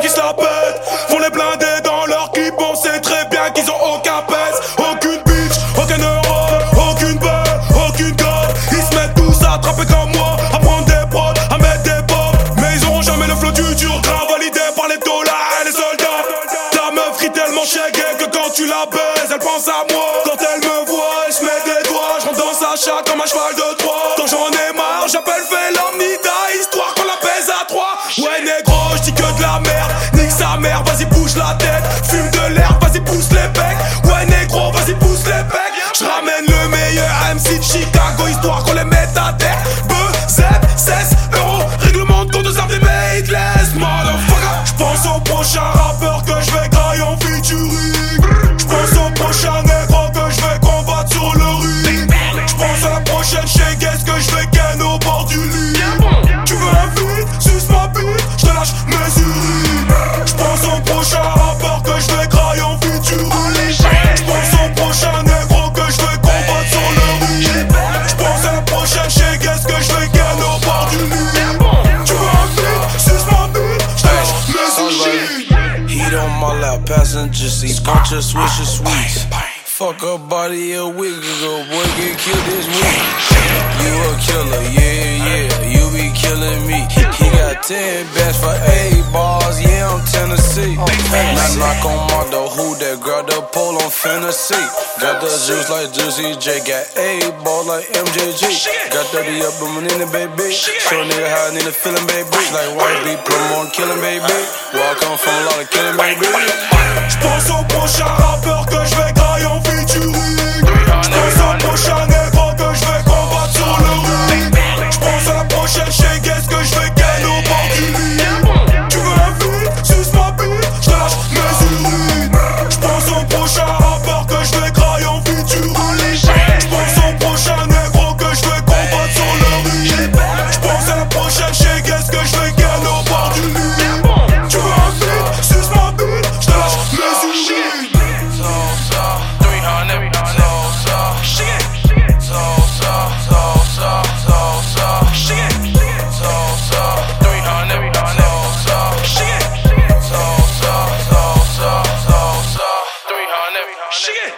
qui se la pètent. Font les blindés dans leur clip, on sait très bien qu'ils ont aucun pèse. Aucune bitch, aucun euro, aucune balle, aucune gomme. Ils se mettent tous à attraper comme moi, à prendre des prods, à mettre des bombes. Mais ils auront jamais le flot du dur, validé par les dollars et les soldats. La meuf rit tellement chéguée que quand tu la baises, elle pense à moi. Quand elle me fais qu'un au bord du lit. Tu veux un vide, suce ma bite, je te lâche mes urines. Je pense au prochain rapport que je vais grailler en futur. Je pense au prochain négro que je vais combattre sur le ring Je pense à prochain chez est-ce que je vais gagner au bord du lit? Tu veux un vide, suce ma bite, je te lâche mes urines. Heat on my lap, passenger sweets Fuck up body a week ago, boy get killed this week. Said best for eight bars, yeah, I'm Tennessee. Oh, knock, knock on my door, who that? Grab the pole, I'm. Got the juice like Juicy J, got eight ball like MJG. Got 30 up, booming in the baby. Show nigga how I need a feeling, baby. Like white beat, plum on killing, baby. Walk on from, a lot of killing, baby. J'pense au prochain rappeur que en vie. 시계.